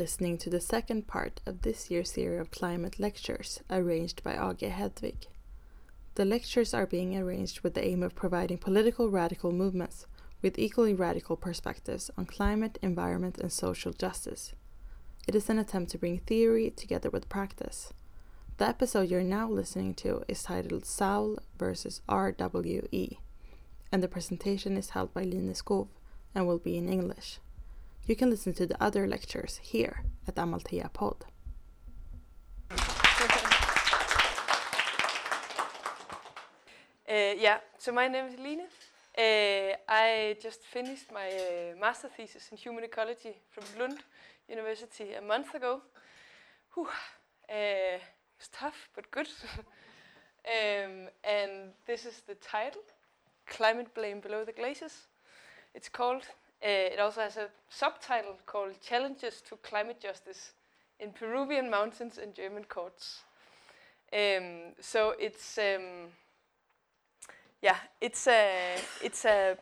listening to the second part of this year's series of climate lectures arranged by AG Hedvig. The lectures are being arranged with the aim of providing political radical movements with equally radical perspectives on climate, environment, and social justice. It is an attempt to bring theory together with practice. The episode you're now listening to is titled Saul versus RWE, and the presentation is held by Line Skov and will be in English. You can listen to the other lectures here at Amalthea Pod. Uh, yeah, so my name is Line. Uh, I just finished my uh, master thesis in human ecology from Lund University a month ago. Whew. Uh, it's tough, but good. um, and this is the title, Climate Blame Below the Glaciers. It's called. Uh, it also has a subtitle called Challenges to Climate Justice in Peruvian Mountains and German Courts. Um, so it's um, yeah, it's a, it's a,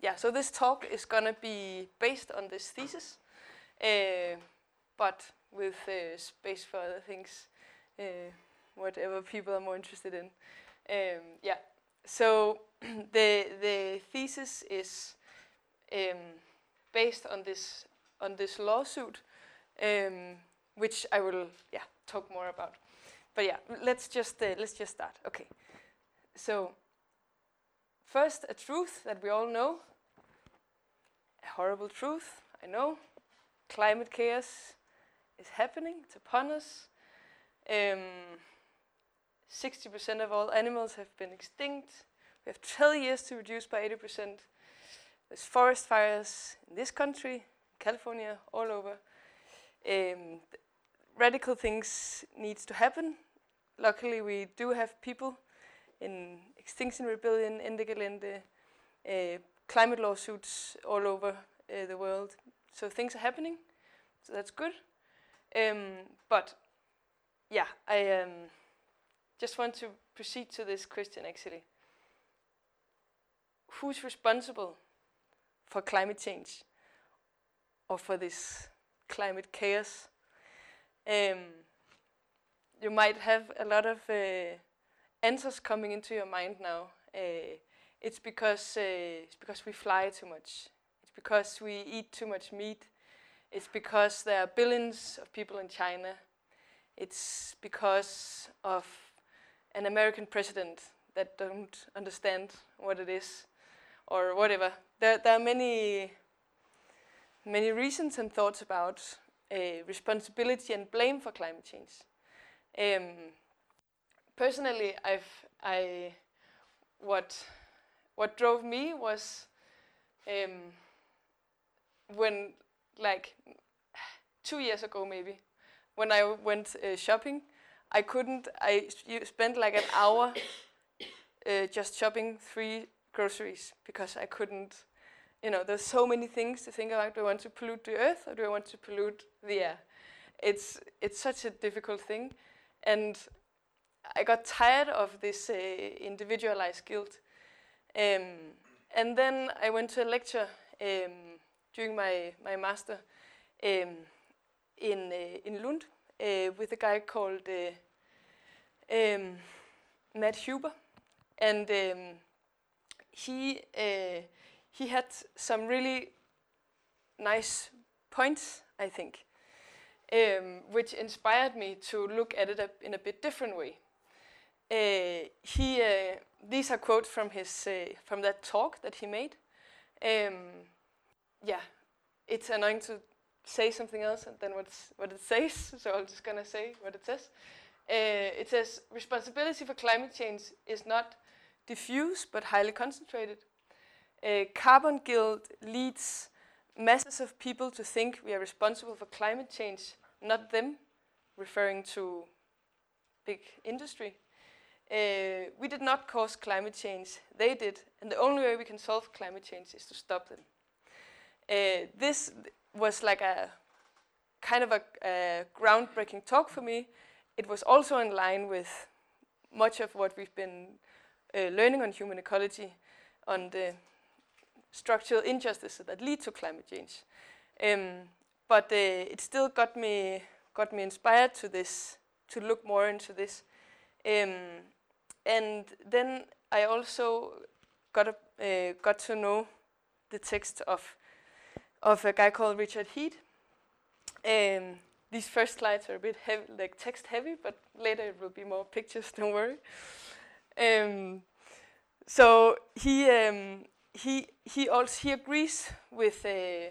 yeah. So this talk is gonna be based on this thesis, uh, but with uh, space for other things, uh, whatever people are more interested in. Um, yeah. So the the thesis is um, based on this on this lawsuit, um, which I will yeah talk more about. But yeah, let's just uh, let's just start. Okay. So First, a truth that we all know, a horrible truth, I know. Climate chaos is happening, it's upon us. 60% um, of all animals have been extinct. We have 12 years to reduce by 80%. There's forest fires in this country, California, all over. Um, radical things needs to happen. Luckily, we do have people in Extinction Rebellion, Ende Gelände, uh, climate lawsuits all over uh, the world. So things are happening, so that's good. Um, but yeah, I um, just want to proceed to this question actually. Who's responsible for climate change or for this climate chaos? Um, you might have a lot of uh, answers coming into your mind now. Uh, it's because uh, it's because we fly too much. It's because we eat too much meat. It's because there are billions of people in China. It's because of an American president that don't understand what it is, or whatever. There, there are many, many reasons and thoughts about uh, responsibility and blame for climate change. Um, personally, I've I what what drove me was um, when like two years ago maybe when I went uh, shopping, I couldn't. I spent like an hour uh, just shopping three groceries because I couldn't. You know, there's so many things to think about. Do I want to pollute the earth or do I want to pollute the air? It's it's such a difficult thing, and I got tired of this uh, individualized guilt. Um, and then I went to a lecture um, during my, my master um, in, uh, in Lund uh, with a guy called uh, um, Matt Huber. And um, he, uh, he had some really nice points, I think, um, which inspired me to look at it in a bit different way. Uh, he, uh, these are quotes from his uh, from that talk that he made. Um, yeah, it's annoying to say something else than what's, what it says, so I'm just gonna say what it says. Uh, it says responsibility for climate change is not diffuse but highly concentrated. Uh, carbon guilt leads masses of people to think we are responsible for climate change, not them, referring to big industry. Uh, we did not cause climate change, they did, and the only way we can solve climate change is to stop them. Uh, this was like a kind of a, a, groundbreaking talk for me. It was also in line with much of what we've been learning on human ecology, on the structural injustices that lead to climate change. Um, but uh, it still got me got me inspired to this to look more into this. Um, and then I also got a, uh, got to know the text of of a guy called Richard Heede. Um, these first slides are a bit heavy, like text heavy, but later it will be more pictures. Don't worry. Um, so he um, he he also he agrees with uh,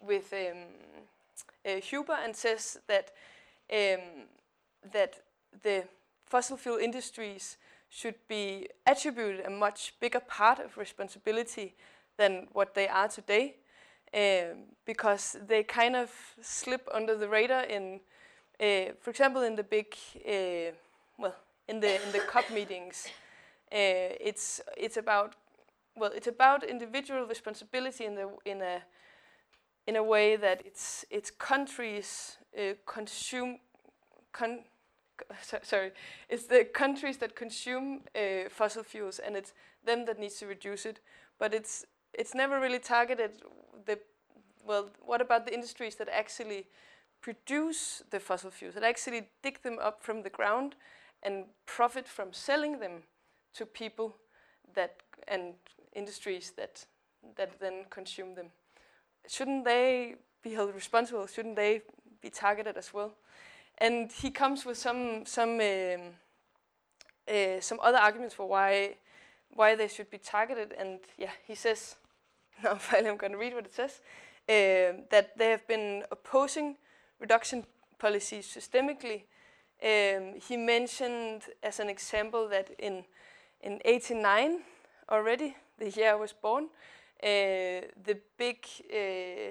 with um, uh, Huber and says that that the fossil fuel industries should be attributed a much bigger part of responsibility than what they are today, because they kind of slip under the radar in, uh, for example, in the big, well, in the in the COP meetings, uh, it's it's about well, it's about individual responsibility in the in a in a way that it's it's countries uh, consume con, so, sorry it's the countries that consume uh, fossil fuels and it's them that needs to reduce it but it's it's never really targeted the well what about the industries that actually produce the fossil fuels that actually dig them up from the ground and profit from selling them to people that and industries that that then consume them. Shouldn't they be held responsible? Shouldn't they be targeted as well? And he comes with some some um, uh, some other arguments for why why they should be targeted. And yeah, he says now finally I'm going to read what it says uh, that they have been opposing reduction policies systemically. Um, he mentioned as an example that in in 89 already, the year I was born, uh, the big, uh,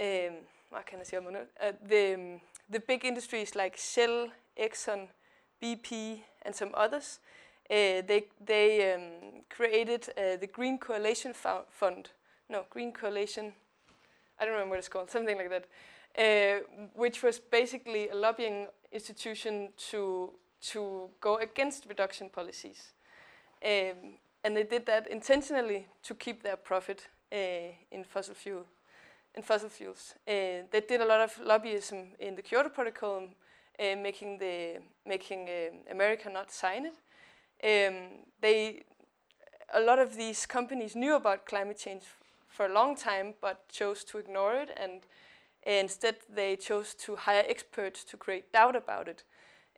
um, what can I say uh, the, um, the big industries like Shell, Exxon, BP, and some others, uh, they, they um, created uh, the Green Coalition Fund. No, Green Coalition, I don't remember what it's called, something like that, uh, which was basically a lobbying institution to to go against reduction policies. Um, and they did that intentionally to keep their profit uh, in fossil fuel. In fossil fuels, uh, they did a lot of lobbyism in the Kyoto Protocol, uh, making the making um, America not sign it. Um, they, a lot of these companies knew about climate change for a long time, but chose to ignore it, and instead they chose to hire experts to create doubt about it.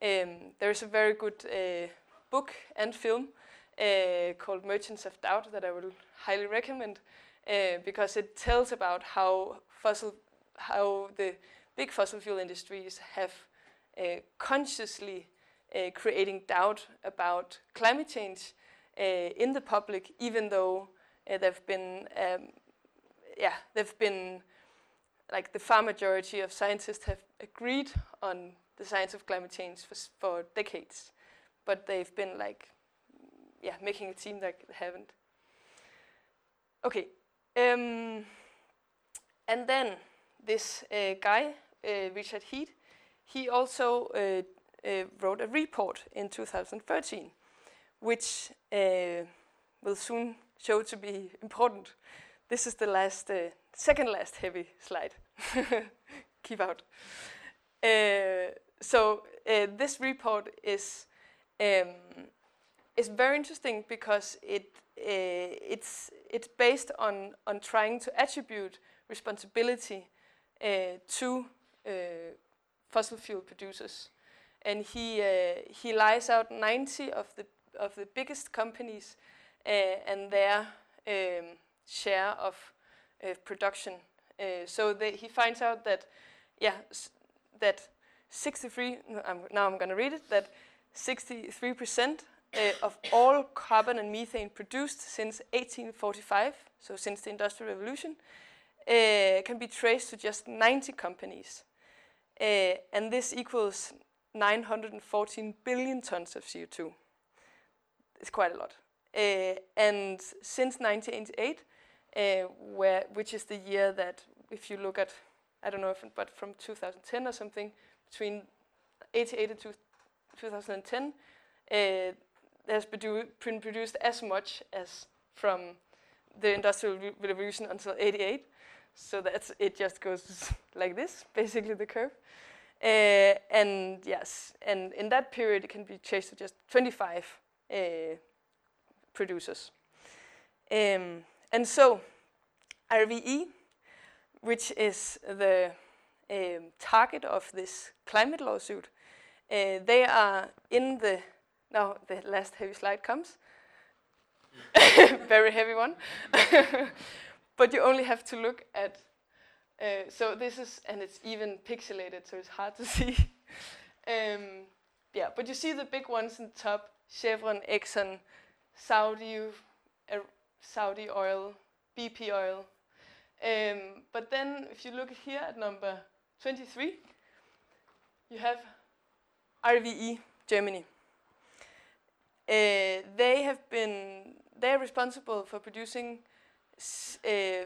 Um, there's a very good uh, book and film uh, called Merchants of Doubt that I will highly recommend uh, because it tells about how fossil, how the big fossil fuel industries have uh, consciously uh, creating doubt about climate change uh, in the public, even though they've been, um, yeah, they've been like the far majority of scientists have agreed on the science of climate change for, for decades, but they've been like, yeah, making it seem like they haven't. Okay, um, and then this uh, guy, uh, Richard Heede, he also uh, uh wrote a report in 2013, which uh, will soon show to be important. This is the last, uh, second last heavy slide. Keep out so uh, this report is um, is very interesting because it uh, it's it's based on on trying to attribute responsibility uh, to uh, fossil fuel producers, and he uh, he lies out 90 of the of the biggest companies uh, and their um, share of production. So he finds out that yeah that 63, now I'm going to read it, that 63% uh, of all carbon and methane produced since 1845, so since the Industrial Revolution, uh, can be traced to just 90 companies. Uh, and this equals 914 billion tons of CO2. It's quite a lot. Uh, and since 1988, uh, where, which is the year that, if you look at, I don't know if, but from 2010 or something, between 88 and 2010, uh, has been produced as much as from the Industrial Revolution until 88. So that's it. Just goes like this, basically the curve. Uh, and yes, and in that period, it can be changed to just 25 uh, producers. Um, and so RWE, which is the um, target of this climate lawsuit, uh, they are in the, now the last heavy slide comes, very heavy one, but you only have to look at, uh, so this is, and it's even pixelated, so it's hard to see. um, yeah, but you see the big ones in the top, Chevron, Exxon, Saudi, uh, Saudi oil, BP oil. Um, but then if you look here at number 23, you have RWE, Germany. Uh, they have been, they're responsible for producing uh,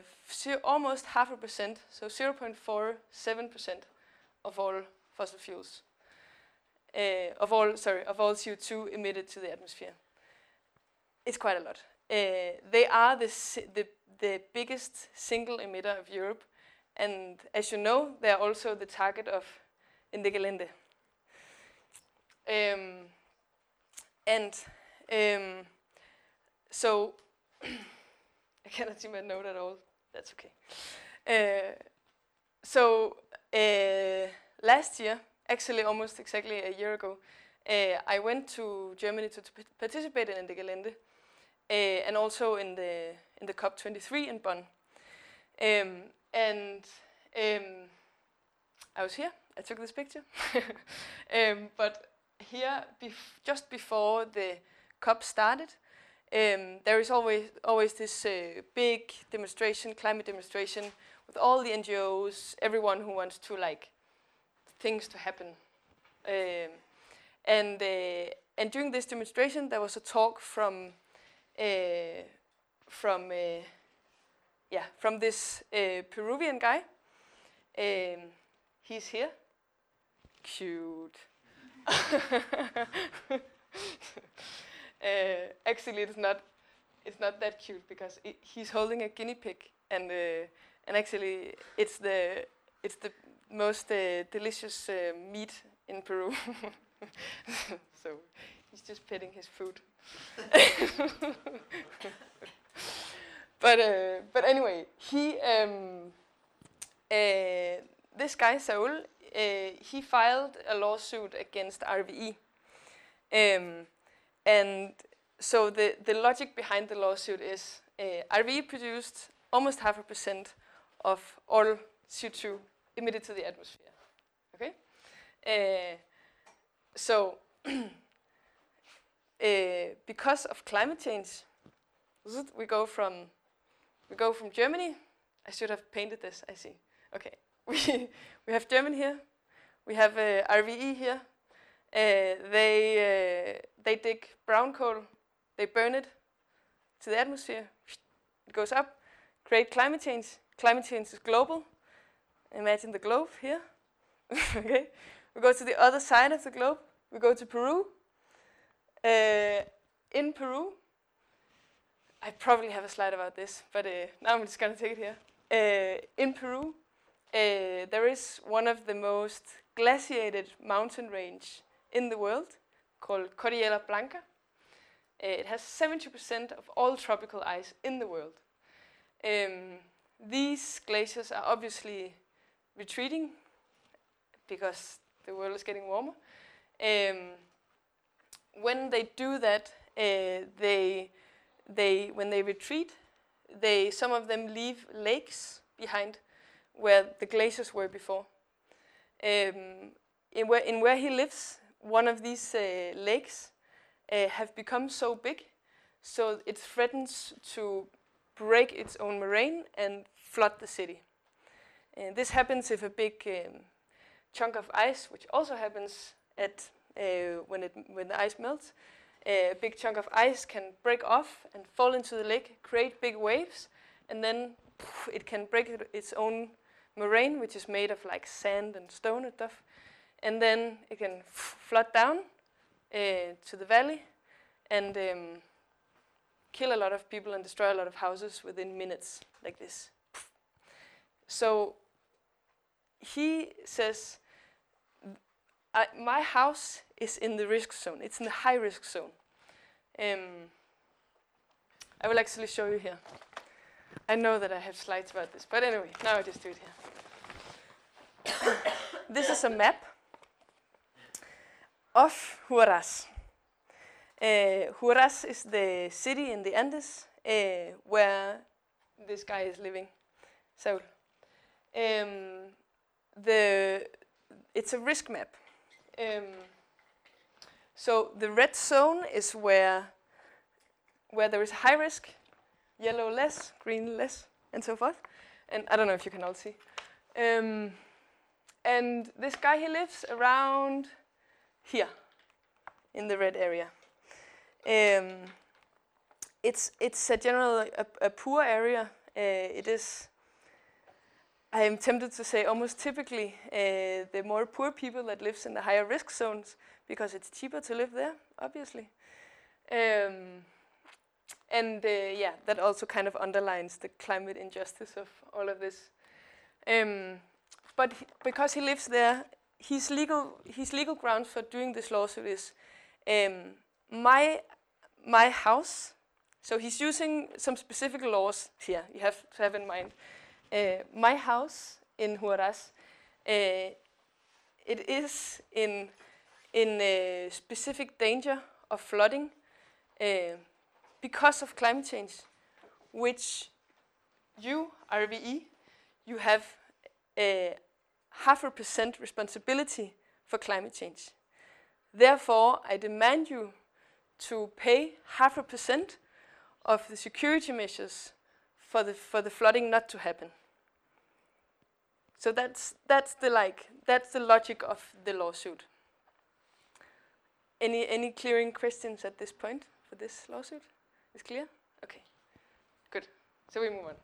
almost half a percent, so 0.47% of all fossil fuels, uh, of all, sorry, of all CO2 emitted to the atmosphere. It's quite a lot. Uh, they are the, the, the biggest single emitter of Europe, and as you know, they are also the target of Ende Gelände. Um, and um, so I cannot see my note at all. That's okay. Uh, so uh, last year, actually almost exactly a year ago, uh, I went to Germany to, to participate in Ende Gelände, uh, and also in the in the COP23 in Bonn. Um, and um, I was here. I took this picture. um, but here, bef just before the COP started, there is always always this uh, big demonstration, climate demonstration, with all the NGOs, everyone who wants to like things to happen. And uh, and during this demonstration, there was a talk from from uh, yeah from this uh, Peruvian guy. Um, he's here. Cute. Uh, actually, it's not. It's not that cute because it, he's holding a guinea pig, and uh, and actually, it's the it's the most uh, delicious meat in Peru. so he's just petting his food. but uh, but anyway, he um, uh, this guy Saul, uh, he filed a lawsuit against RWE, um, and so the the logic behind the lawsuit is uh, RWE produced almost half a percent of all CO2 emitted to the atmosphere. Okay, uh, so. Uh, because of climate change, we go from we go from Germany. I should have painted this. I see. Okay, we we have Germany here. We have uh, RWE here. Uh, they they dig brown coal. They burn it to the atmosphere. It goes up. Create climate change. Climate change is global. Imagine the globe here. okay. We go to the other side of the globe. We go to Peru. Uh, in Peru, I probably have a slide about this, but uh, now I'm just going to take it here. Uh, in Peru, uh, there is one of the most glaciated mountain range in the world called Cordillera Blanca. Uh, it has 70% of all tropical ice in the world. Um, these glaciers are obviously retreating because the world is getting warmer. Um, when they do that, uh, they, they, when they retreat, they, some of them leave lakes behind where the glaciers were before. Um, in, where, in where he lives, one of these uh, lakes uh, have become so big, so it threatens to break its own moraine and flood the city. And this happens if a big um, chunk of ice, which also happens at uh, when, it, when the ice melts, a big chunk of ice can break off and fall into the lake, create big waves, and then poof, it can break its own moraine, which is made of like sand and stone and stuff, and then it can flood down uh, to the valley and um, kill a lot of people and destroy a lot of houses within minutes, like this. so he says, I, my house is in the risk zone. It's in the high risk zone. Um, I will actually show you here. I know that I have slides about this, but anyway, now I just do it here. this is a map of Huaraz. Uh, Huaraz is the city in the Andes uh, where this guy is living, Saul. Um, the it's a risk map. Um, so the red zone is where where there is high risk, yellow less, green less, and so forth. And I don't know if you can all see. Um, and this guy he lives around here in the red area. Um, it's it's a general a, a poor area. Uh, it is I am tempted to say almost typically uh, the more poor people that lives in the higher risk zones because it's cheaper to live there, obviously. Um, and uh, yeah, that also kind of underlines the climate injustice of all of this. Um, but he, because he lives there, his legal his legal grounds for doing this lawsuit is um, my my house. So he's using some specific laws here. You have to have in mind my house in Huaraz, uh, it is in in uh, specific danger of flooding uh, because of climate change, which you, RWE, you have a half a percent responsibility for climate change. Therefore, I demand you to pay half a percent of the security measures for the, for the flooding not to happen. So that's, that's, the, like, that's the logic of the lawsuit. Any, any clearing questions at this point for this lawsuit? Is clear? Okay, good. So we move on.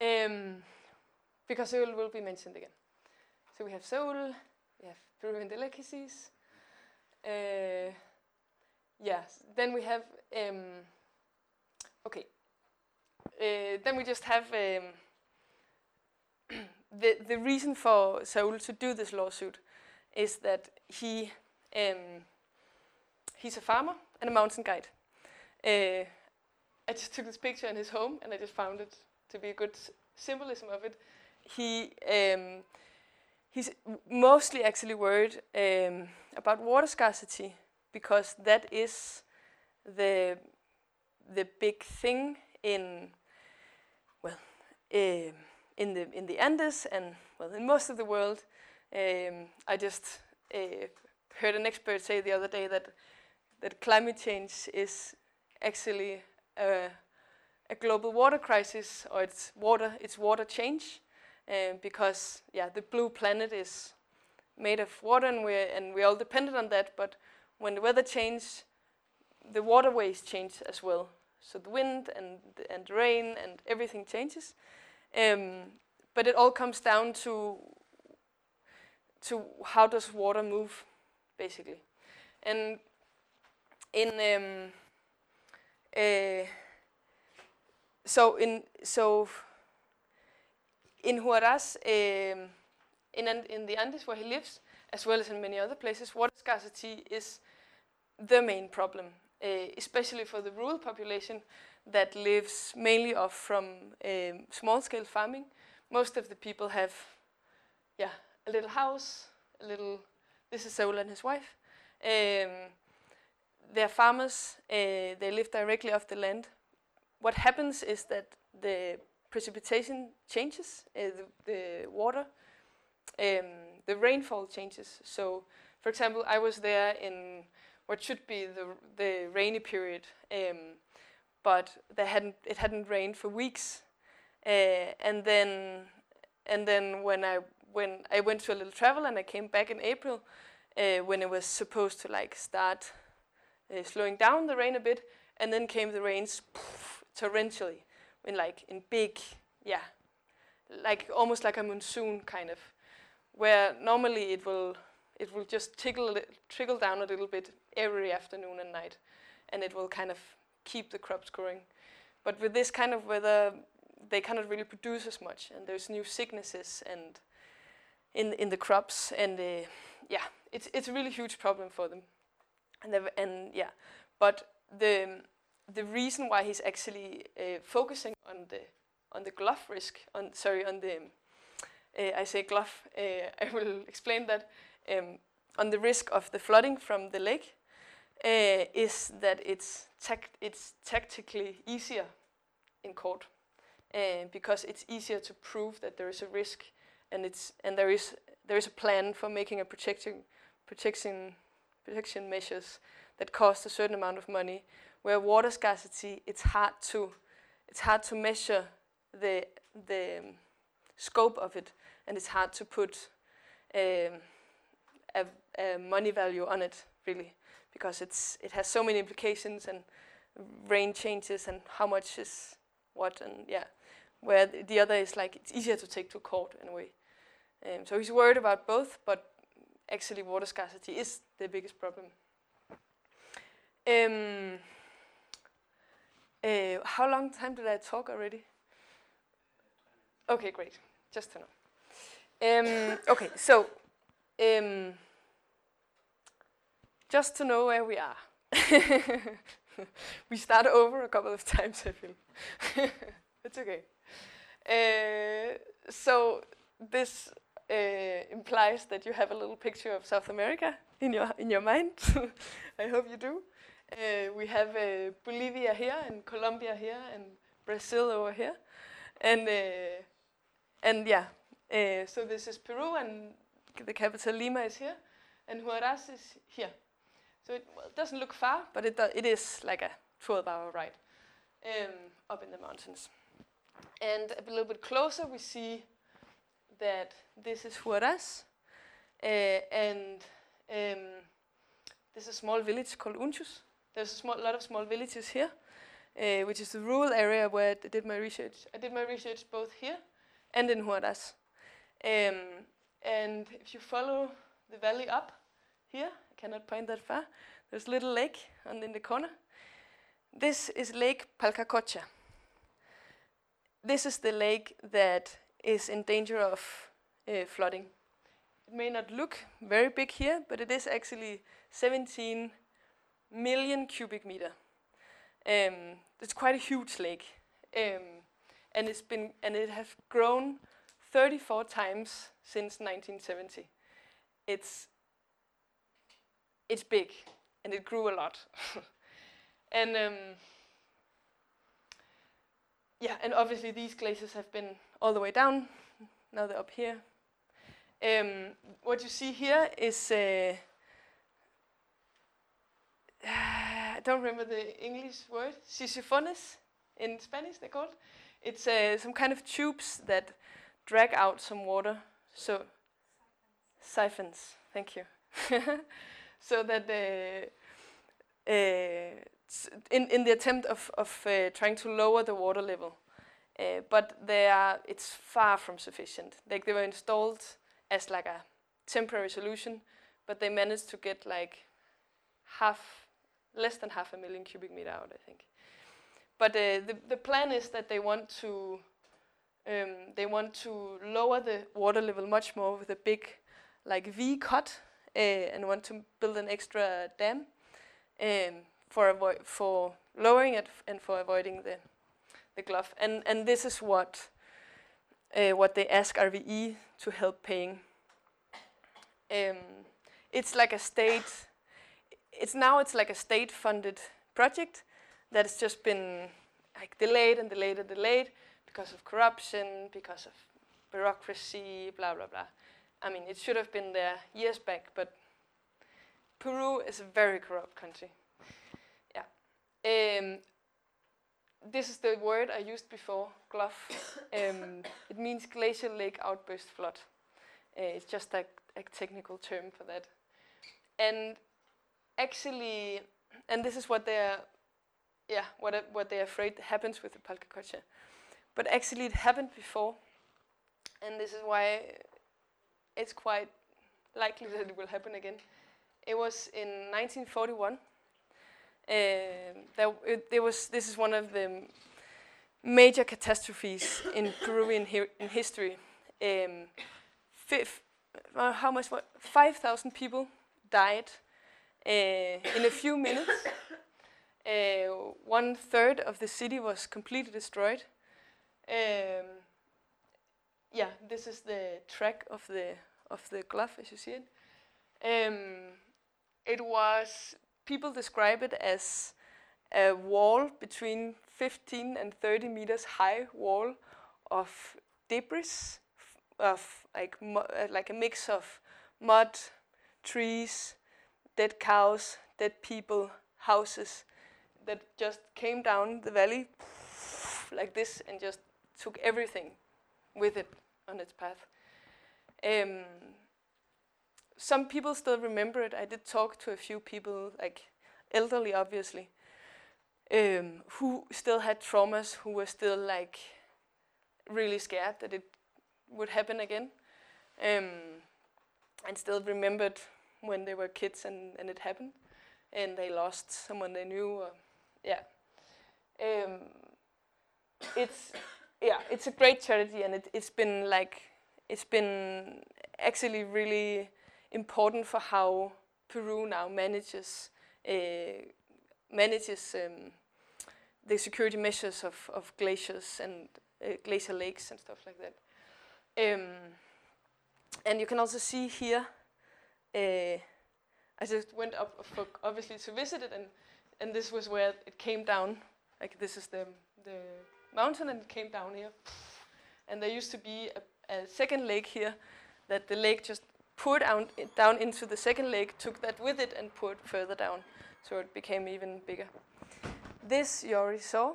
Um, because Saul will be mentioned again. So we have Saul, we have Peruvian delicacies. Uh, yes, then we have, um, okay, uh, then we just have um, the, the reason for Saul to do this lawsuit is that he um, he's a farmer and a mountain guide. Uh, I just took this picture in his home and I just found it to be a good symbolism of it. He um, he's mostly actually worried um, about water scarcity because that is the the big thing in well. Uh, in the in the Andes and well in most of the world. Um, I just uh, heard an expert say the other day that that climate change is actually a, a global water crisis, or it's water it's water change, um, because yeah the blue planet is made of water and we're and we're all dependent on that. But when the weather changes, the waterways change as well. So the wind and and rain and everything changes. Um, but it all comes down to to how does water move, basically. And in um, uh, so in so in Huaraz, um, in in the Andes where he lives, as well as in many other places, water scarcity is the main problem, uh, especially for the rural population that lives mainly off from um, small-scale farming. Most of the people have, yeah, a little house, a little. This is Saul and his wife. Um, they're farmers. Uh, they live directly off the land. What happens is that the precipitation changes, uh, the, the, water, um, the rainfall changes. So, for example, I was there in what should be the the rainy period. Um, but hadn't it hadn't rained for weeks. Uh, and then and then when I when I went to a little travel and I came back in April, uh, when it was supposed to like start uh, slowing down the rain a bit, and then came the rains poof, torrentially, in like in big, yeah, like almost like a monsoon kind of, where normally it will it will just tickle trickle down a little bit every afternoon and night, and it will kind of keep the crops growing. But with this kind of weather, they cannot really produce as much, and there's new sicknesses and in in the crops, and uh, yeah, it's it's a really huge problem for them, and and yeah, but the the reason why he's actually uh, focusing on the on the GLOF risk, on sorry, on the uh, I say GLOF, uh, I will explain that um, on the risk of the flooding from the lake uh, is that it's it's tactically easier in court uh, because it's easier to prove that there is a risk and it's and there is there is a plan for making a protection protection protection measures that cost a certain amount of money. Where water scarcity, it's hard to it's hard to measure the the um, scope of it, and it's hard to put um, a, a money value on it really because it's it has so many implications and rain changes and how much is what and yeah. Where the other is like it's easier to take to court in a way. Um, so he's worried about both but actually water scarcity is the biggest problem. Um, uh, how long time did I talk already? Okay great. Just to know. Um, okay so um, just to know where we are. we start over a couple of times, I feel. it's okay. Uh, so this uh, implies that you have a little picture of South America in your in your mind. I hope you do. Uh, we have uh, Bolivia here and Colombia here and Brazil over here, and uh, and yeah. Uh, so this is Peru and the capital Lima is here, and Huaraz is here. So it, well, doesn't look far, but it, it is like a 12 hour ride um, up in the mountains. And a little bit closer, we see that this is Huaraz, uh, and um, there's a small village called Unchus. There's a small, lot of small villages here, uh, which is the rural area where I did my research. I did my research both here and in Huaraz. Um, and if you follow the valley up here, cannot point that far. There's a little lake on, in the corner. This is Lake Palcacocha. This is the lake that is in danger of uh, flooding. It may not look very big here, but it is actually 17 million cubic meter. Um, it's quite a huge lake, um, and it's been and it has grown 34 times since 1970. It's it's big and it grew a lot. and um, yeah, and obviously these glaciers have been all the way down. Now they're up here. Um, what you see here is uh, I don't remember the English word. Sisifones in Spanish they're called. It's uh, some kind of tubes that drag out some water. So siphons. Thank you. so that uh, in in the attempt of of uh, trying to lower the water level, uh, but they are it's far from sufficient. Like they were installed as like a temporary solution, but they managed to get like half, less than half a million cubic meter out, I think. But uh, the the plan is that they want to um, they want to lower the water level much more with a big like V cut and want to build an extra dam um, for avoid for lowering it and for avoiding the the GLOF. And and this is what uh, what they ask RWE to help paying. Um, it's like a state. It's now it's like a state-funded project that has just been like delayed and delayed and delayed because of corruption, because of bureaucracy, blah blah blah. I mean, it should have been there years back, but Peru is a very corrupt country. Yeah. Um, this is the word I used before, GLOF. Um, it means glacial lake outburst flood. Uh, it's just a, a technical term for that. And actually, and this is what they're, yeah, what what they're afraid happens with the Palcacocha. But actually, it happened before, and this is why it's quite likely that it will happen again. It was in 1941. Uh, there, it, was. This is one of the major catastrophes in Peruvian hi- in history. Um, uh, how much? Five thousand people died uh, in a few minutes. Uh, one third of the city was completely destroyed. Um, yeah, this is the track of the of the GLOF as you see it. Um, it was people describe it as a wall between 15 and 30 meters high wall of debris of like uh, like a mix of mud, trees, dead cows, dead people, houses that just came down the valley like this and just took everything with it on its path. Um, some people still remember it. I did talk to a few people, like elderly, obviously, um, who still had traumas, who were still like really scared that it would happen again, um, and still remembered when they were kids and, and it happened, and they lost someone they knew. Or, yeah, um, it's yeah, it's a great charity, and it, it's been like it's been actually really important for how Peru now manages uh, manages um, the security measures of, of glaciers and uh, glacier lakes and stuff like that. Um, and you can also see here, uh, I just went up for obviously to visit it, and and this was where it came down. Like this is the the mountain, and came down here. And there used to be a, a second lake here, that the lake just poured down, down into the second lake, took that with it, and poured further down, so it became even bigger. This you already saw.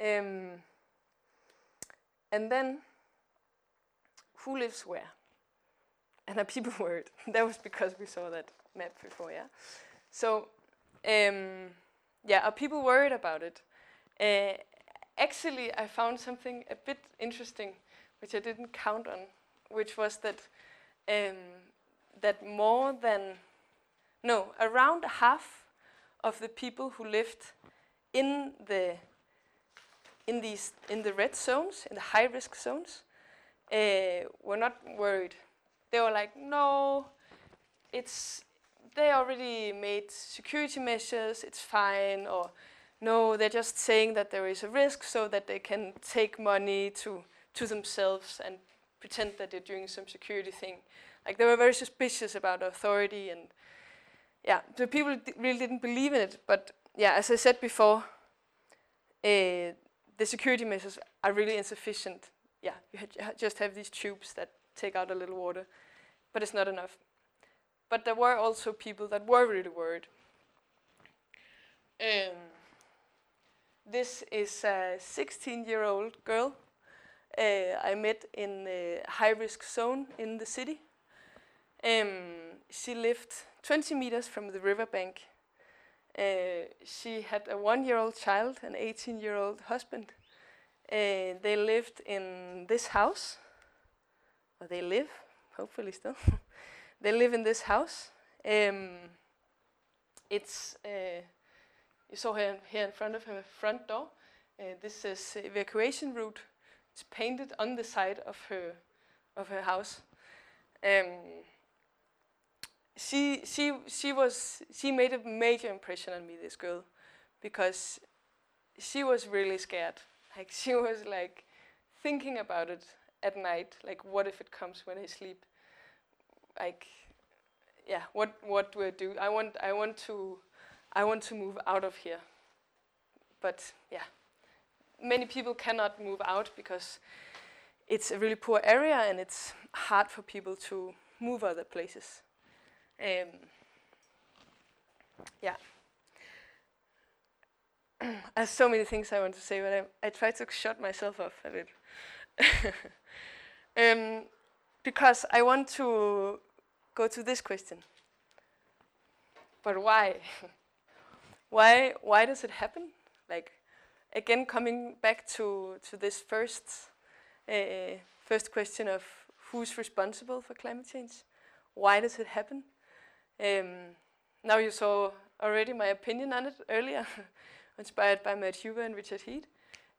Um, and then, who lives where? And a people word. that was because we saw that map before, yeah? So, um, yeah, are people worried about it? Uh, actually, I found something a bit interesting, which I didn't count on, which was that um, that more than no around half of the people who lived in the in these in the red zones in the high risk zones uh, were not worried. They were like, no, it's they already made security measures. It's fine, or no, they're just saying that there is a risk so that they can take money to to themselves and pretend that they're doing some security thing. Like they were very suspicious about authority and yeah, the people really didn't believe in it. But yeah, as I said before, uh, the security measures are really insufficient. Yeah, you ha- just have these tubes that take out a little water, but it's not enough. But there were also people that were really worried. Um, this is a 16 year old girl uh, I met in a high risk zone in the city. Um, she lived 20 meters from the riverbank. Uh, she had a one year old child, an 18 year old husband. Uh, they lived in this house, or they live, hopefully still. they live in this house. Um, it's, uh, you saw here, here in front of her front door. Uh, this is evacuation route it's painted on the side of her of her house. Um, she she she was she made a major impression on me. This girl, because she was really scared. Like she was like thinking about it at night. Like what if it comes when I sleep? Like yeah, what what do I do? I want I want to I want to move out of here. But yeah, many people cannot move out because it's a really poor area and it's hard for people to move other places. Um, yeah. I have so many things I want to say, but I, I try to shut myself off a bit. um, because I want to go to this question. But why? why? Why does it happen? Like, again, coming back to, to this first, uh, first question of who's responsible for climate change? Why does it happen? Um, now you saw already my opinion on it earlier, inspired by Matt Huber and Richard Heede.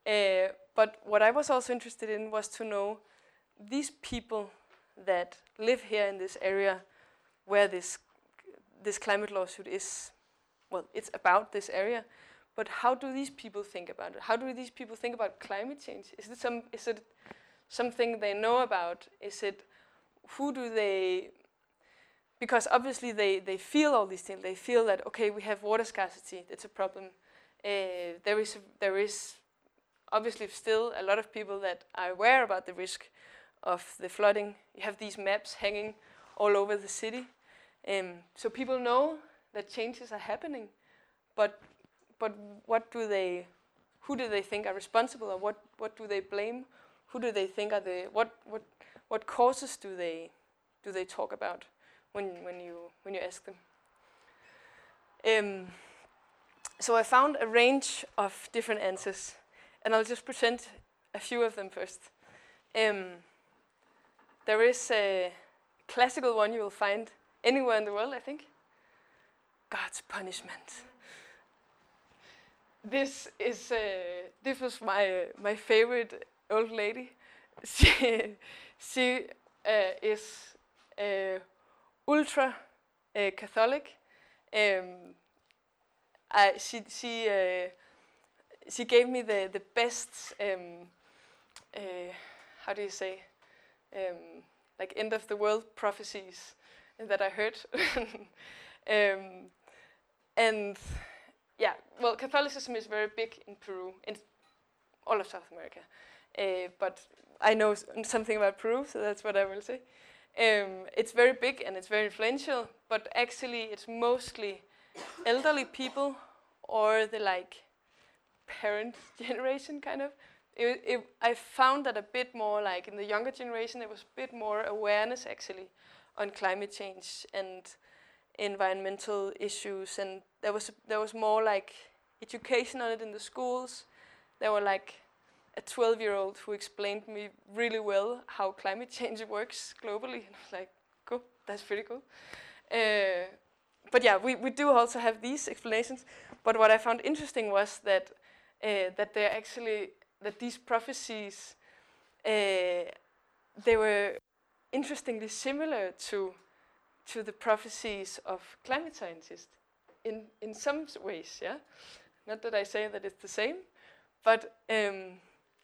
Uh, but what I was also interested in was to know these people that live here in this area where this this climate lawsuit is well it's about this area but how do these people think about it? How do these people think about climate change? Is it some is it something they know about? Is it who do they because obviously they, they feel all these things. They feel that okay we have water scarcity. It's a problem. Uh, there is there is obviously still a lot of people that are aware about the risk of the flooding. You have these maps hanging all over the city. Um, so people know that changes are happening, but but what do they, who do they think are responsible, or what what do they blame? Who do they think are the what what what causes do they do they talk about when when you when you ask them? Um, so I found a range of different answers, and I'll just present a few of them first. Um, there is a classical one you will find anywhere in the world, I think. God's punishment. This is uh, this was my uh, my favorite old lady. She she uh, is uh, ultra uh, Catholic. Um, I, she she uh, she gave me the the best um, how do you say um, like end of the world prophecies that I heard. um, and yeah, well, Catholicism is very big in Peru, in all of South America. Uh, but I know something about Peru, so that's what I will say. Um, it's very big and it's very influential, but actually it's mostly elderly people or the like parent generation kind of it, it, I found that a bit more like in the younger generation, there was a bit more awareness actually on climate change and environmental issues, and there was there was more like education on it in the schools. There were like a 12 year old who explained me really well how climate change works globally, and I was like, cool, that's pretty cool. Uh, but yeah, we, we do also have these explanations. But what I found interesting was that uh, that they're actually that these prophecies uh, they were interestingly similar to to the prophecies of climate scientists in in some ways. Yeah, not that I say that it's the same, but um,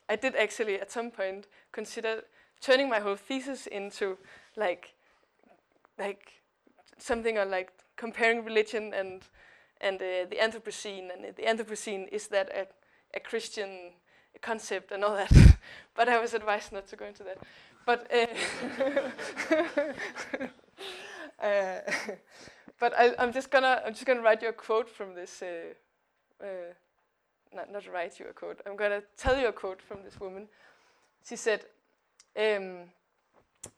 I did actually at some point consider turning my whole thesis into like like something on like comparing religion and and uh, the Anthropocene, and the Anthropocene is that a, a Christian concept and all that. but I was advised not to go into that. But uh, uh, but I, am just gonna I'm just gonna write you a quote from this. Uh, uh, not not write you a quote. I'm gonna tell you a quote from this woman. She said, um,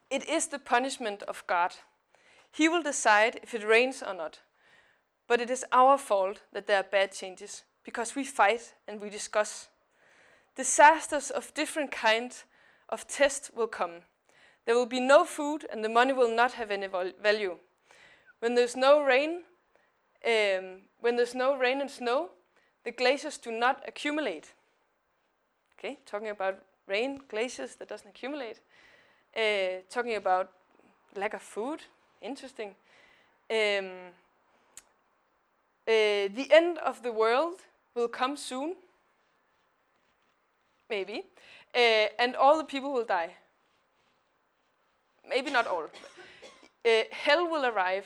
"It is the punishment of God. He will decide if it rains or not. But it is our fault that there are bad changes because we fight and we discuss." disasters of different kinds of tests will come. There will be no food and the money will not have any value. When there's no rain, um, when there's no rain and snow, the glaciers do not accumulate. Okay, talking about rain, glaciers that doesn't accumulate. Uh, talking about lack of food, interesting. Um, uh, the end of the world will come soon maybe, uh, and all the people will die. Maybe not all. Uh, hell will arrive.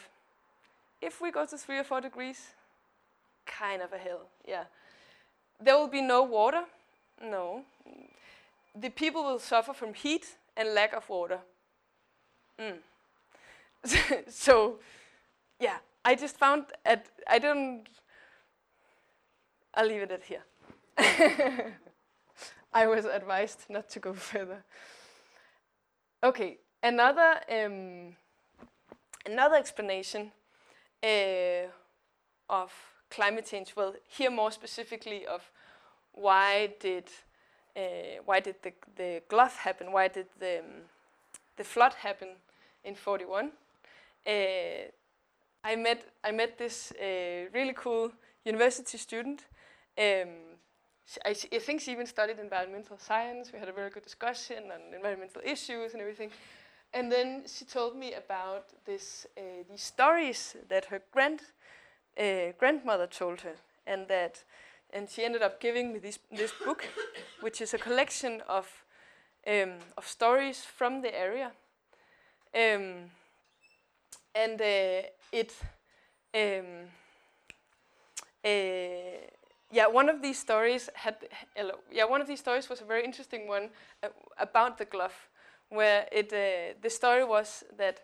If we go to three or four degrees, kind of a hell, yeah. There will be no water. No. The people will suffer from heat and lack of water. Mm. so, yeah, I just found at I don't. I'll leave it at here. I was advised not to go further. Okay, another um, another explanation uh, of climate change. Well, here more specifically of why did uh, why did the the GLOF happen? Why did the um, the flood happen in 41? Uh, I met I met this uh, really cool university student. Um, I, I think she even studied environmental science. We had a very good discussion on environmental issues and everything. And then she told me about this uh, these stories that her grand uh, grandmother told her, and that and she ended up giving me this this book, which is a collection of um, of stories from the area. Um, and uh, it um, uh, yeah one of these stories had yeah one of these stories was a very interesting one uh, about the GLOF where it uh, the story was that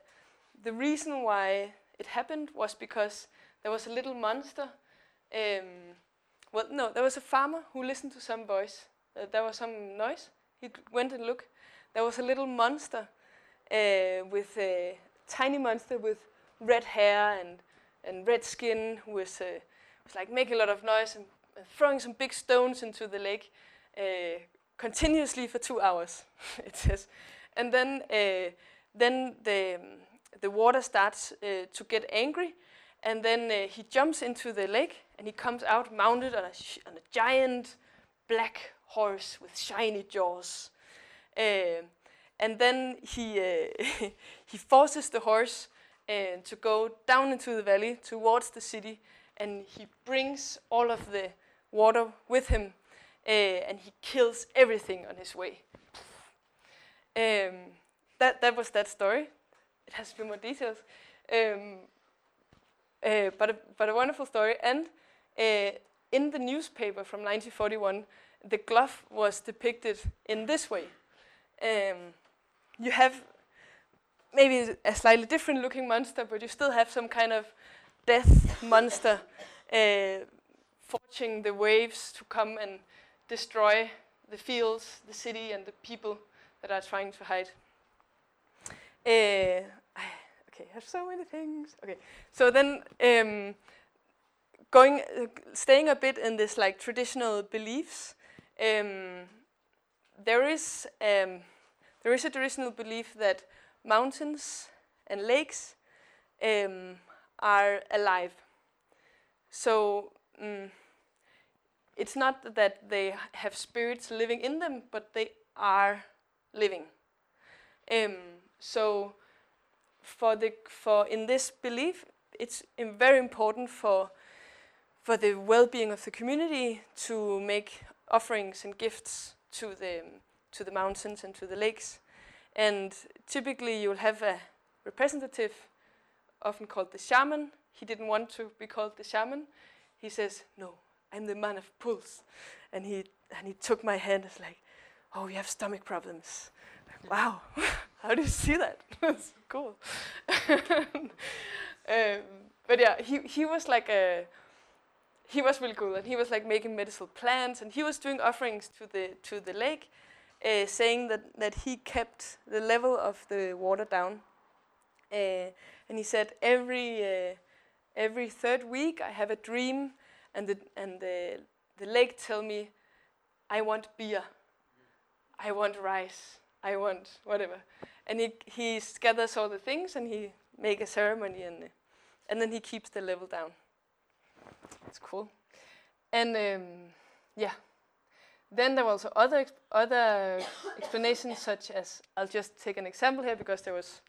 the reason why it happened was because there was a little monster um, well no there was a farmer who listened to some voice. Uh, there was some noise. He went and looked. There was a little monster uh, with a tiny monster with red hair and and red skin who was uh, was like making a lot of noise and throwing some big stones into the lake uh, continuously for two hours. it says, and then uh, then the the water starts uh, to get angry, and then uh, he jumps into the lake and he comes out mounted on a on a giant black horse with shiny jaws. And then he he forces the horse to go down into the valley towards the city, and he brings all of the water with him, and he kills everything on his way. Um, that that was that story. It has a few more details, um, uh, but a, but a wonderful story. And uh, in the newspaper from 1941, the GLOF was depicted in this way. Um, you have maybe a slightly different looking monster, but you still have some kind of death monster uh, forging the waves to come and destroy the fields, the city, and the people that are trying to hide. Uh, okay, I have so many things. Okay, so then um, going, uh, staying a bit in this like traditional beliefs. Um, there is um, there is a traditional belief that mountains and lakes um, are alive. So mm, it's not that they have spirits living in them, but they are living. Um, so for the for in this belief, it's very important for for the well-being of the community to make offerings and gifts to the to the mountains and to the lakes. And typically, you'll have a representative, often called the shaman. He didn't want to be called the shaman, he says, "No, I'm the man of pulse," and he and he took my hand. It's like, "Oh, you have stomach problems." Wow, how do you see that? That's cool. um, but yeah, he he was like a he was really cool, and he was like making medicinal plants, and he was doing offerings to the to the lake, uh, saying that that he kept the level of the water down. Uh, and he said every uh, every third week I have a dream, and the and the the lake tell me, I want beer, I want rice, I want whatever, and he he gathers all the things and he make a ceremony and and then he keeps the level down. It's cool, and um, yeah. Then there were also other exp other explanations, such as I'll just take an example here because there was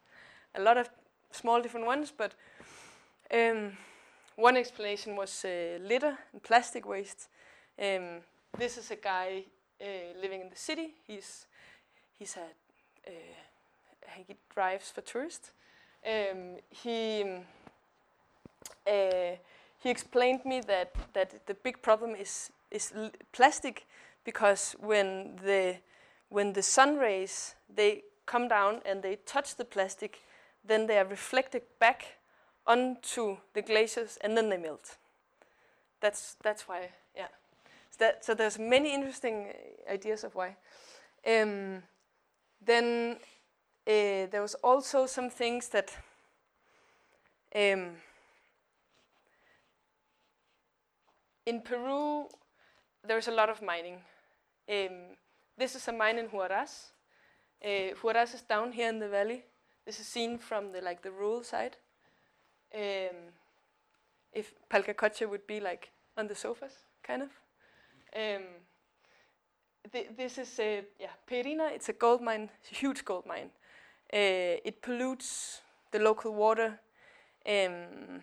a lot of small different ones, but um, one explanation was uh, litter and plastic waste. Um, this is a guy uh, living in the city. He's he's a uh, he drives for tourists. Um, he uh, he explained me that that the big problem is is plastic because when the when the sun rays they come down and they touch the plastic, then they are reflected back onto the glaciers and then they melt. That's that's why, yeah. That, so there's many interesting ideas of why. Um, then uh, there was also some things that um, in Peru there's a lot of mining. Um, this is a mine in Huaraz. Uh, Huaraz is down here in the valley. This is seen from the like the rural side um, if Palcacocha would be like on the sofas, kind of. Um, th- this is a yeah Pierina. It's a gold mine, a huge gold mine. Uh, it pollutes the local water. Um,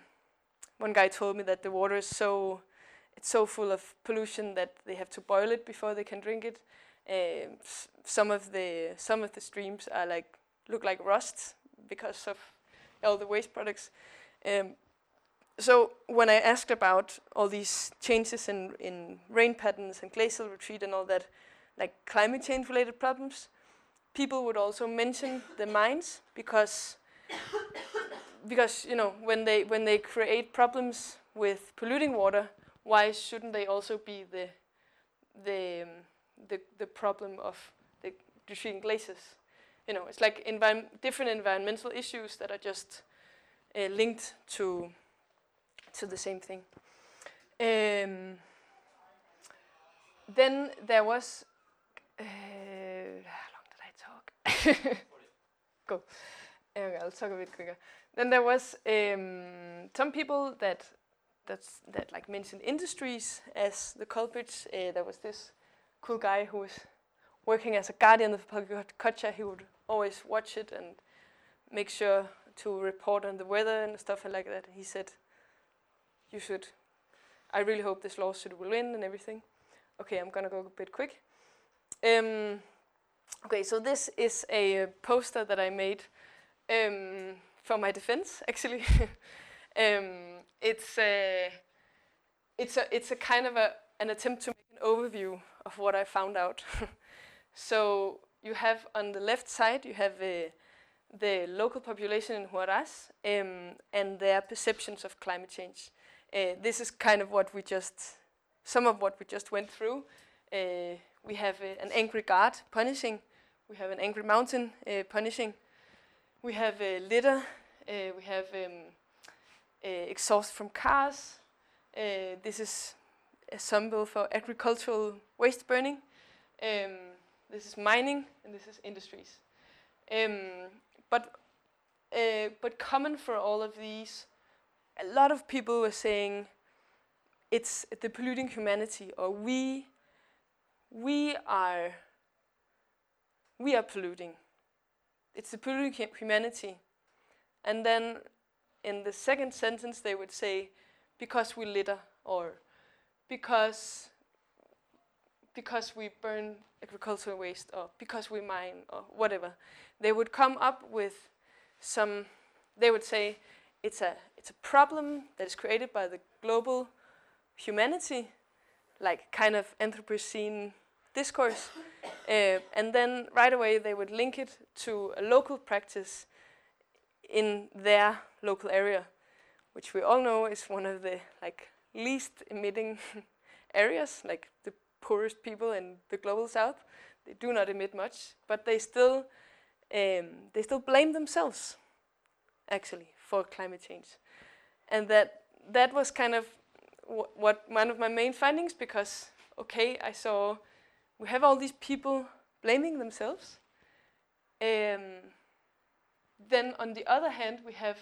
one guy told me that the water is so it's so full of pollution that they have to boil it before they can drink it. Um, some of the some of the streams are like look like rust because of all the waste products. Um, so when I asked about all these changes in, in rain patterns and glacial retreat and all that, like climate change related problems, people would also mention the mines because because you know when they when they create problems with polluting water, why shouldn't they also be the the um, the, the problem of the retreating glaciers? You know, it's like envi- different environmental issues that are just uh, linked to to the same thing. Um, then there was. Uh, how long did I talk? Go. Okay, I'll talk a bit quicker. Then there was um, some people that that's that like mentioned industries as the culprits. Uh, there was this cool guy who was working as a guardian of public culture. He would always watch it and make sure to report on the weather and stuff like that. He said, "You should. I really hope this lawsuit will win and everything." Okay, I'm gonna go a bit quick. Um, okay, so this is a poster that I made um, for my defense, actually. um, it's a, it's a it's a kind of a an attempt to make an overview of what I found out. so you have on the left side you have uh, the local population in Huaraz um, and their perceptions of climate change. Uh, this is kind of what we just some of what we just went through. Uh, we have uh, an angry guard punishing. We have an angry mountain uh, punishing. We have litter. Uh, we have um, uh, exhaust from cars. This is a symbol for agricultural waste burning. Um, this is mining, and this is industries. Um, but but common for all of these, a lot of people were saying it's the polluting humanity, or we we are we are polluting. It's the polluting humanity. And then in the second sentence they would say because we litter or because because we burn agricultural waste or because we mine or whatever. They would come up with some they would say it's a it's a problem that is created by the global humanity, like kind of Anthropocene discourse. Uh, and then right away they would link it to a local practice in their local area, which we all know is one of the like least emitting areas, like the poorest people in the global south. They do not emit much, but they still um, they still blame themselves actually for climate change, and that that was kind of what one of my main findings because okay, I saw we have all these people blaming themselves. Um, then on the other hand, we have,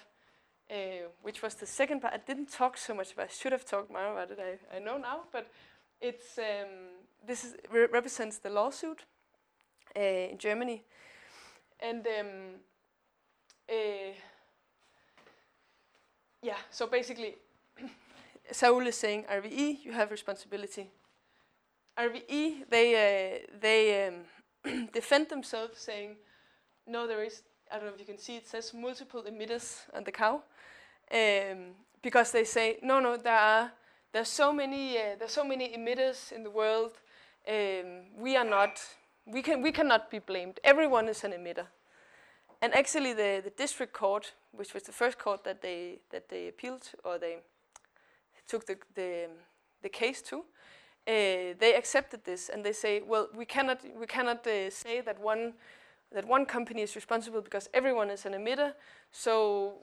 uh, which was the second part. I didn't talk so much about. I should have talked more about it. I, I know now, but it's um, this is re- represents the lawsuit uh, in Germany, and um, uh, yeah. So basically, Saul is saying, RWE, you have responsibility. RWE, they uh, they um, defend themselves, saying, no, there is. I don't know if you can see. It says multiple emitters on the cow, um, because they say, no, no, there are there's so many uh, there's so many emitters in the world. Um, we are not. We can we cannot be blamed. Everyone is an emitter. And actually, the, the district court, which was the first court that they that they appealed or they took the the, the case to, uh, they accepted this and they say, well, we cannot we cannot uh, say that one that one company is responsible because everyone is an emitter. So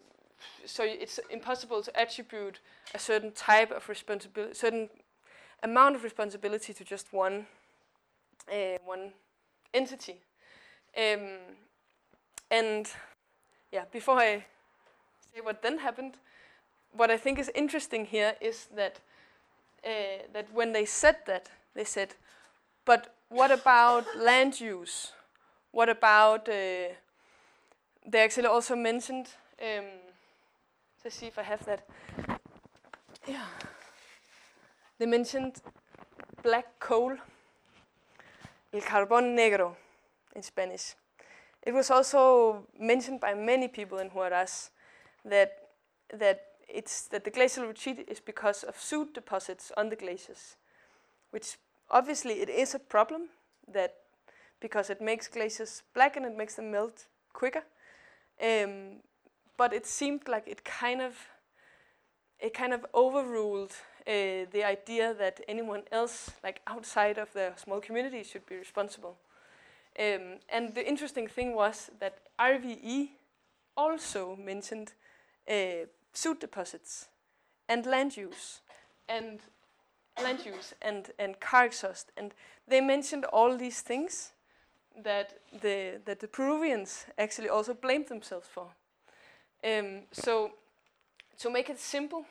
so it's impossible to attribute a certain type of responsibility, certain amount of responsibility to just one uh, one entity. Um, and yeah, before I say what then happened, what I think is interesting here is that uh, that when they said that, they said, but what about land use? What about, uh, they actually also mentioned, um, let's see if I have that. Yeah. They mentioned black coal, el carbón negro in Spanish. It was also mentioned by many people in Huaraz that, that, it's, that the glacial retreat is because of soot deposits on the glaciers, which obviously it is a problem that because it makes glaciers black and it makes them melt quicker. Um, but it seemed like it kind of it kind of overruled uh, the idea that anyone else, like outside of the small community, should be responsible. Um, and the interesting thing was that RWE also mentioned uh, deposits and land use and land use and, and car exhaust. And they mentioned all these things that the, that the Peruvians actually also blamed themselves for. Um, so to make it simple,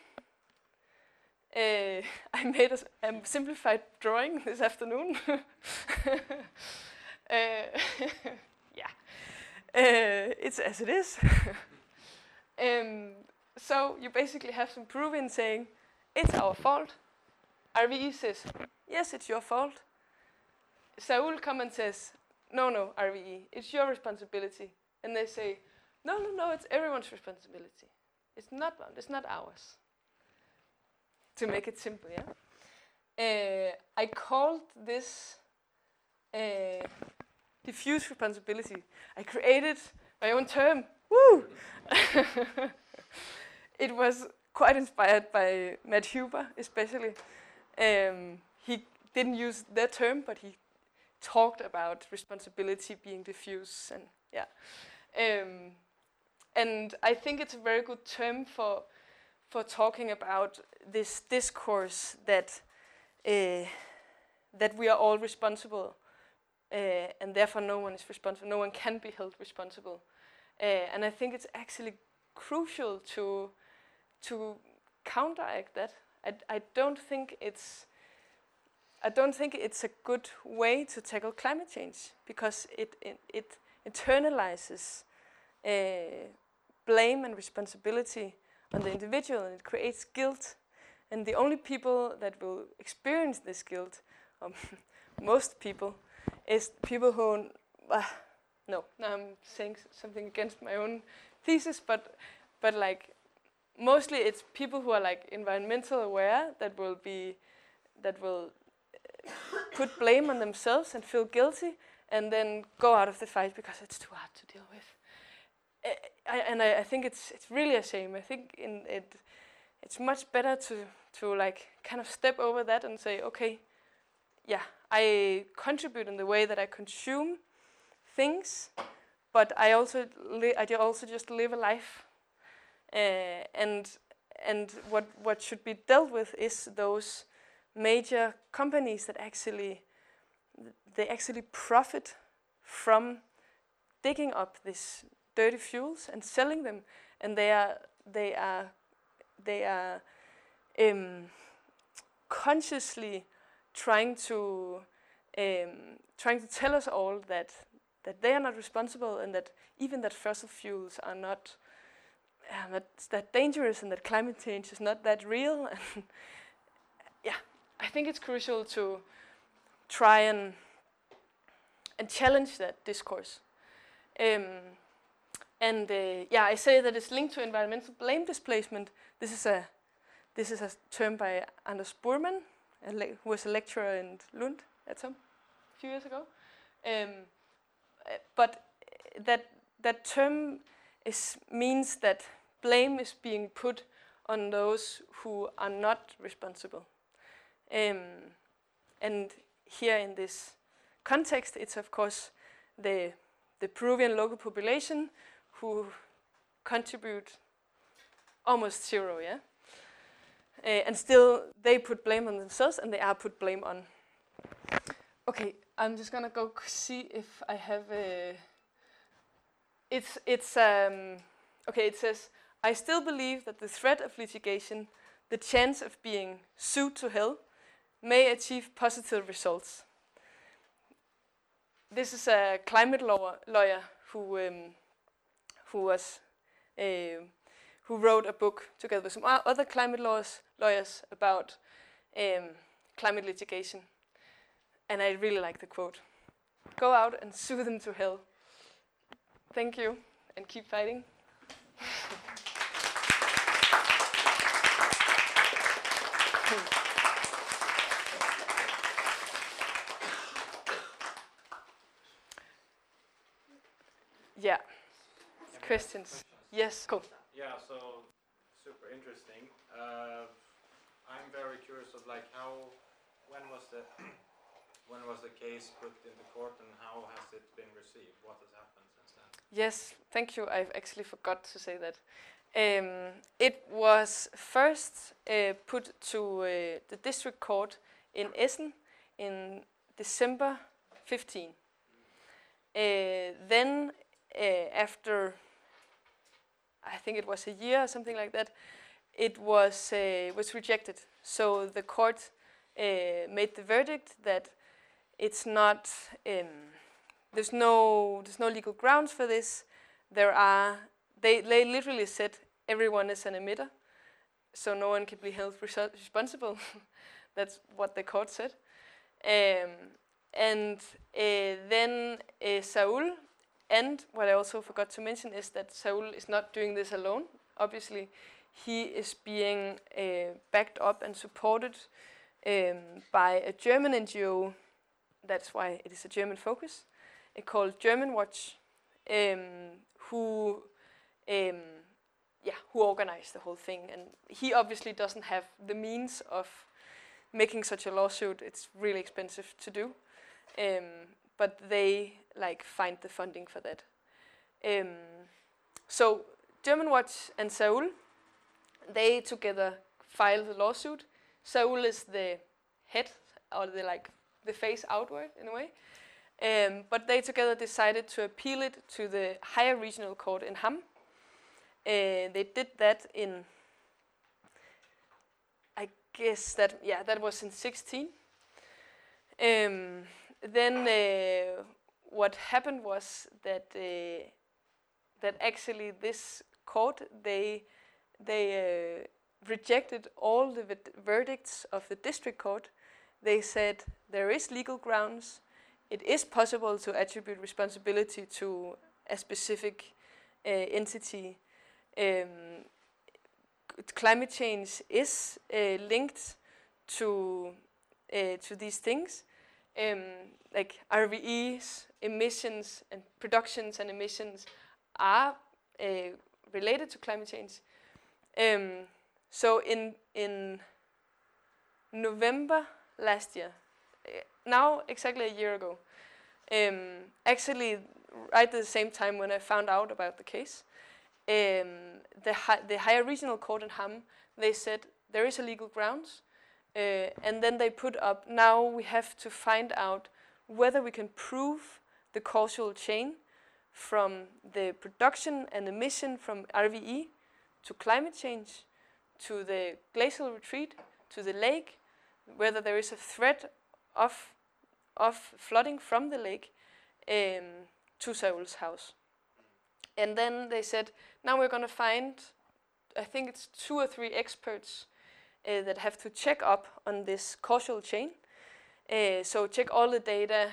uh, I made a, a, simplified drawing this afternoon. uh, yeah, uh, it's as it is. um, so you basically have some Peruvians saying, it's our fault. RWE says, yes, it's your fault. Saul comes and says, no, no, RWE, it's your responsibility. And they say, no, no, no, it's everyone's responsibility. It's not it's not ours. To make it simple, yeah. Uh, I called this uh, diffuse responsibility. I created my own term. Woo! it was quite inspired by Matt Huber, especially. Um, he didn't use that term, but he talked about responsibility being diffuse and yeah. Um, and I think it's a very good term for for talking about this discourse that uh, that we are all responsible, uh, and therefore no one is responsible. No one can be held responsible, uh, and I think it's actually crucial to to counteract that. I, I don't think it's I don't think it's a good way to tackle climate change because it it, it internalizes uh, blame and responsibility on the individual and it creates guilt. And the only people that will experience this guilt, um, most people, is people who, uh, no, now I'm saying something against my own thesis, but, but like mostly it's people who are like environmental aware that will be, that will uh, put blame on themselves and feel guilty and then go out of the fight because it's too hard to deal with. I, and I, I, think it's it's really a shame. I think in it it's much better to to like kind of step over that and say, okay, yeah, I contribute in the way that I consume things, but I also I also just live a life, uh, and and what what should be dealt with is those major companies that actually they actually profit from digging up this dirty fuels and selling them, and they are they are they are um, consciously trying to um, trying to tell us all that that they are not responsible and that even that fossil fuels are not uh, that, that dangerous and that climate change is not that real. Yeah, I think it's crucial to try and and challenge that discourse. Um, and uh, yeah, I say that it's linked to environmental blame displacement. This is a this is a term by Anders Burman, who was a lecturer in Lund at some a few years ago. Um, but that that term is means that blame is being put on those who are not responsible. Um, and here in this context, it's of course the the Peruvian local population who contribute almost zero, yeah? Uh, and still, they put blame on themselves and they are put blame on. Okay, I'm just gonna go see if I have a. It's, it's, um, okay, it says, I still believe that the threat of litigation, the chance of being sued to hell, may achieve positive results. this is a climate law, lawyer who um, who was uh, who wrote a book together with some other climate laws, lawyers about um, climate litigation. And I really like the quote Go out and sue them to hell. Thank you, and keep fighting. yeah. Questions? Yes, cool. Yeah, so super interesting. Uh, I'm very curious of like how, when was the, when was the case put in the court and how has it been received? What has happened since then? Yes, thank you. I've actually forgot to say that. Um, it was first uh, put to uh, the district court in Essen in December 15. Uh, then, uh, after I think it was a year or something like that, it was uh, was rejected. So the court uh, made the verdict that it's not um, there's no there's no legal grounds for this. There are they they literally said everyone is an emitter, so no one can be held responsible. That's what the court said. Um, and uh, then uh, Saul and what I also forgot to mention is that Saul is not doing this alone. Obviously, he is being uh, backed up and supported um, by a German NGO. That's why it is a German focus. It called Germanwatch, um, who um, yeah, who organized the whole thing. And he obviously doesn't have the means of making such a lawsuit. It's really expensive to do. But they like find the funding for that. Um, so Germanwatch and Saul, they together filed the lawsuit. Saul is the head or the like the face outward in a way. Um, but they together decided to appeal it to the higher regional court in Hamm. Uh, they did that in, I guess that yeah that was in 16. Um, then uh, what happened was that uh, that actually this court they they uh, rejected all the verdicts of the district court. They said there is legal grounds. It is possible to attribute responsibility to a specific uh, entity. Um, climate change is uh, linked to uh, to these things, um, like RWEs, emissions and productions and emissions are uh, related to climate change. Um, so in in November last year, uh, now exactly a year ago, um, actually right at the same time when I found out about the case, um, the hi the higher regional court in Hamm they said there is a legal grounds uh, and then they put up, now we have to find out whether we can prove the causal chain from the production and emission from RWE to climate change, to the glacial retreat, to the lake, whether there is a threat of, of flooding from the lake um, to Saul's house. And then they said, now we're going to find, I think it's two or three experts uh, that have to check up on this causal chain. Uh, so check all the data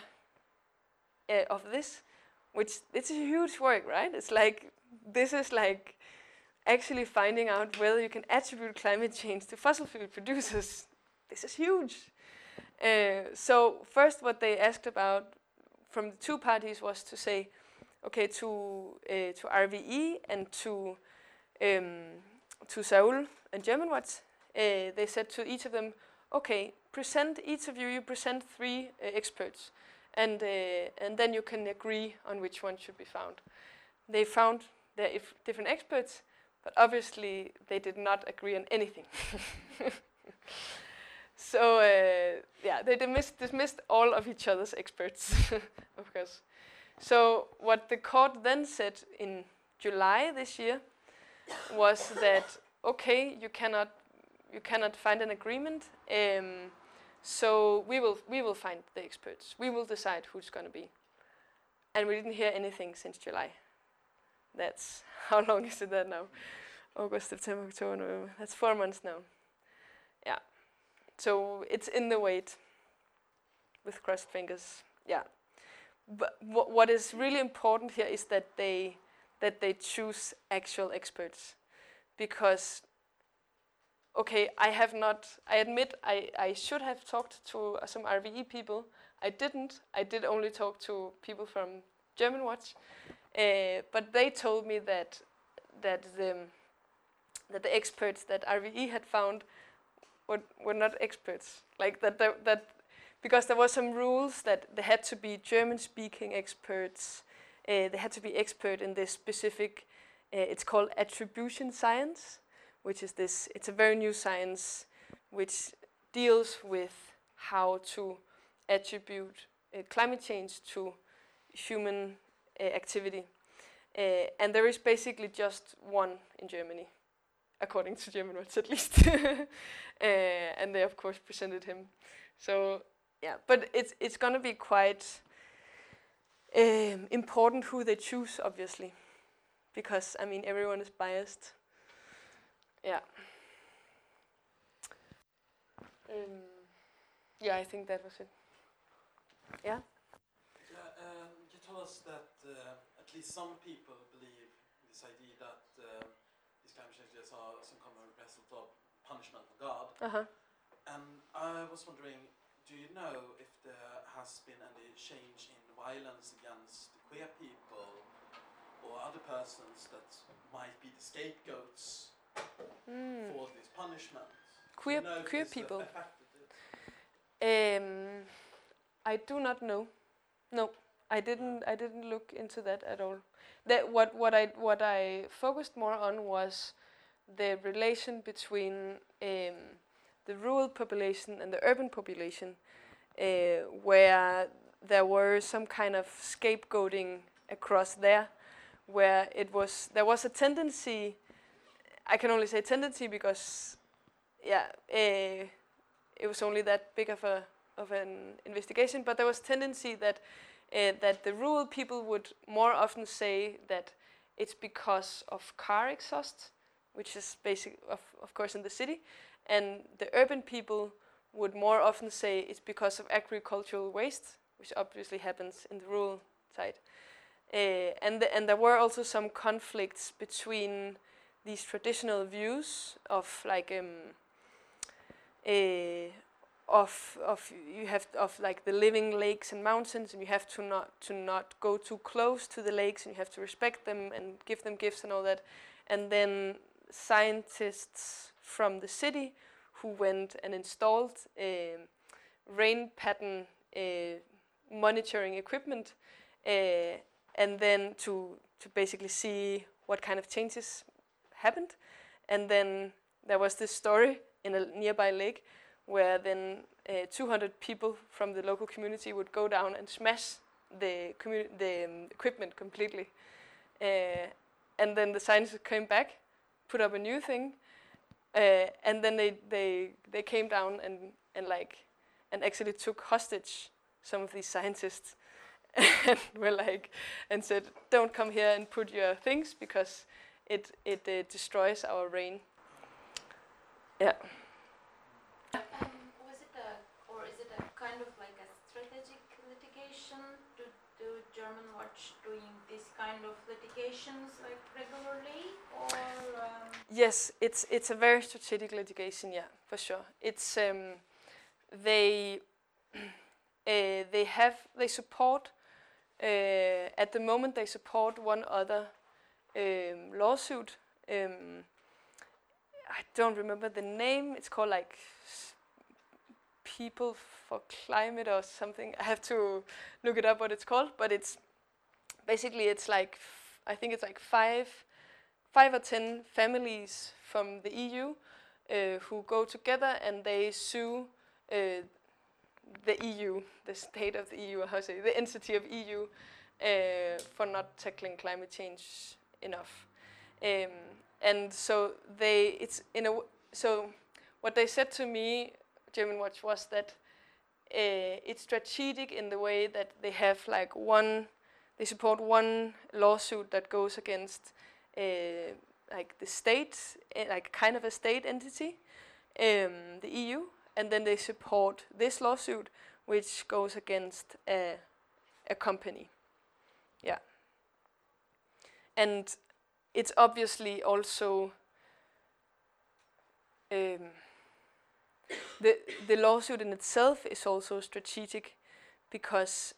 uh, of this, which it's a huge work, right? It's like this is like actually finding out whether you can attribute climate change to fossil fuel producers. This is huge. Uh, so first, what they asked about from the two parties was to say, okay, to uh, to RWE and to um, to Saul and Germanwatch, uh, they said to each of them, okay, present each of you, you present three uh, experts, and, uh, and then you can agree on which one should be found. They found their different experts, but obviously they did not agree on anything. so uh, yeah, they dismissed, dismissed all of each other's experts, of course. So what the court then said in July this year was that okay, you cannot you cannot find an agreement. Um, so we will we will find the experts. We will decide who's going to be. and we didn't hear anything since July. That's how long is it that now? August, September, October, November. That's four months now. Yeah. So it's in the wait with crossed fingers. Yeah. But wh- what is really important here is that they that they choose actual experts because okay, I have not I admit I, I should have talked to some RWE people. I didn't. I did only talk to people from Germanwatch. Uh, but they told me that that the that the experts that RWE had found were, were not experts. Like that, that because there were some rules that they had to be German-speaking experts. Uh, they had to be expert in this specific. Uh, it's called attribution science, which is this. It's a very new science, which deals with how to attribute uh, climate change to human uh, activity. Uh, and there is basically just one in Germany, according to Germanwatch at least. Uh, and they of course presented him. So yeah, but it's it's gonna be quite um, important who they choose, obviously, because I mean everyone is biased. Yeah. Um, yeah, I think that was it. Yeah. Yeah, um, you told us that uh, at least some people believe this idea that uh, these climate changes are some kind of result of punishment from God. Uh huh. And I was wondering, do you know if there has been any change in violence against queer people or other persons that might be the scapegoats Mm. for this punishment? Queer you know queer people. Um, I do not know. No, I didn't. I didn't look into that at all. That what what I what I focused more on was the relation between um, the rural population and the urban population, uh, where there were some kind of scapegoating across there, where it was there was a tendency. I can only say tendency because, yeah, uh, it was only that big of a of an investigation, but there was tendency that uh, that the rural people would more often say that it's because of car exhaust, which is basic of of course in the city, and the urban people would more often say it's because of agricultural waste, which obviously happens in the rural side. Uh, and the, and there were also some conflicts between these traditional views of like um, uh, of of you have of like the living lakes and mountains and you have to not to not go too close to the lakes and you have to respect them and give them gifts and all that. And then scientists from the city who went and installed um rain pattern uh, monitoring equipment uh, and then to to basically see what kind of changes happened and then there was this story in a nearby lake where then uh, 200 people from the local community would go down and smash the, the um, equipment completely. Uh, and then the scientists came back, put up a new thing, uh, and then they, they, they came down and, and like and actually took hostage some of these scientists and were like and said, "Don't come here and put your things because it it uh, destroys our rain." Yeah. Um, was it a, or is it a kind of like a strategic litigation? Do, do Germanwatch doing this kind of litigations like regularly, or um, Yes, it's it's a very strategic litigation. Yeah, for sure. It's um, they uh, they have they support uh, at the moment they support one other um, lawsuit. Um, I don't remember the name. It's called like People for Climate or something. I have to look it up what it's called, but it's basically it's like I think it's like five five or ten families from the EU uh, who go together and they sue uh, the EU, the state of the EU, or how say, the entity of EU, uh, for not tackling climate change enough. Um, and so they, it's in a, so what they said to me, Germanwatch, was that uh, it's strategic in the way that they have like one they support one lawsuit that goes against uh, like the state, eh, like kind of a state entity, um, the EU, and then they support this lawsuit, which goes against a, a company. Yeah. And it's obviously also um, the the lawsuit in itself is also strategic because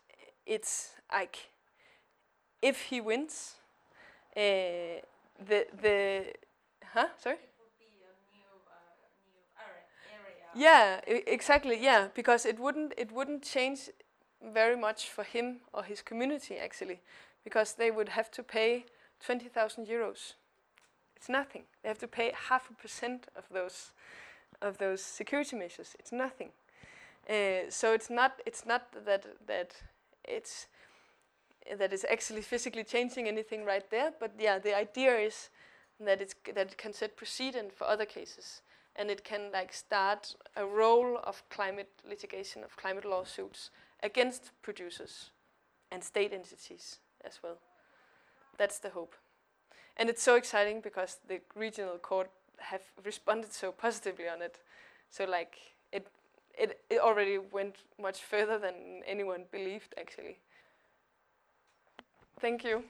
it's like if he wins, uh, the the huh? Sorry? It would be a new, uh, new yeah exactly yeah because it wouldn't it wouldn't change very much for him or his community actually because they would have to pay twenty thousand euros. It's nothing. They have to pay half a percent of those of those security measures. It's nothing. Uh, so it's not it's not that that it's that it's actually physically changing anything right there. But yeah, the idea is that it's that it can set precedent for other cases, and it can like start a role of climate litigation of climate lawsuits against producers and state entities as well. That's the hope, and it's so exciting because the regional court have responded so positively on it. So like it it it already went much further than anyone believed actually. Thank you.